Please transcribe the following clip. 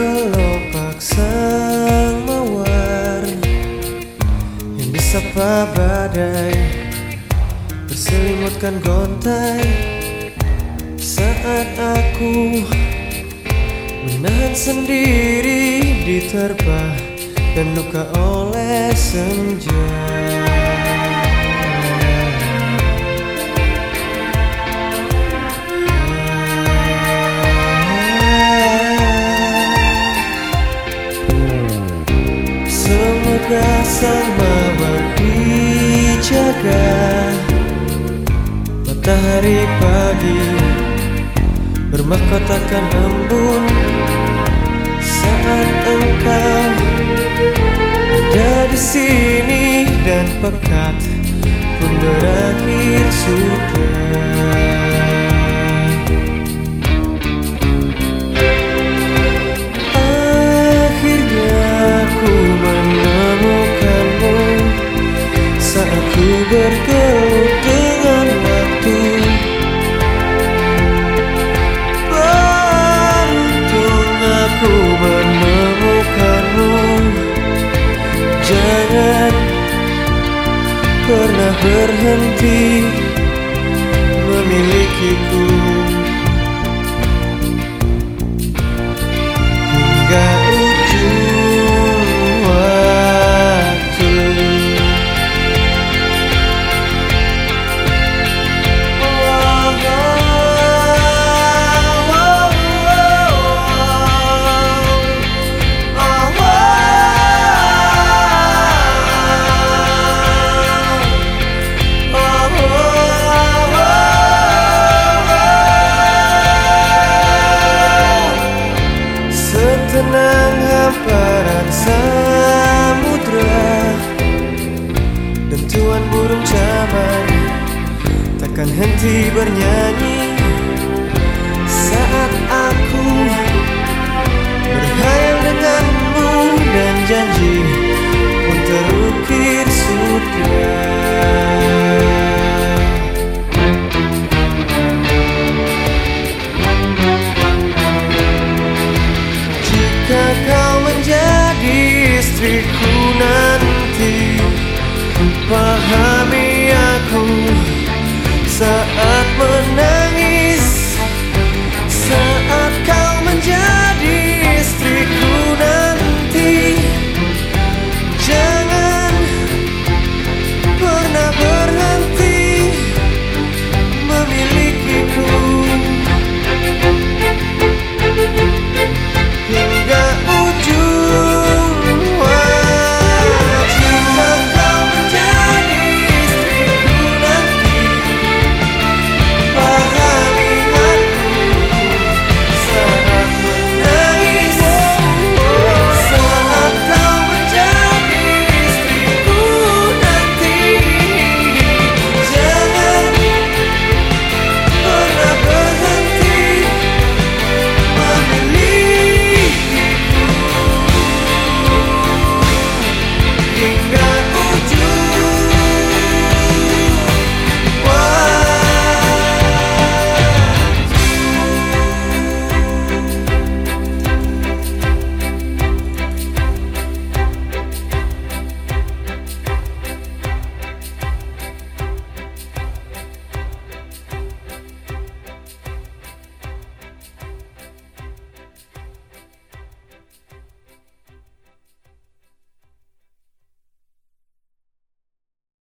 kelopak sang mawar Yang disapa badai Berselimutkan gontai. Saat aku Menahan sendiri diterpa Dan luka oleh senja Mawar dijaga Matahari pagi Bermahkotakan embun Saat engkau Ada di sini dan pekat Pun berakhir sudah pernah berhenti memilikiku perang samudra Dan tuan burung caman Takkan henti bernyanyi. Saat aku Berhayal denganmu dan janji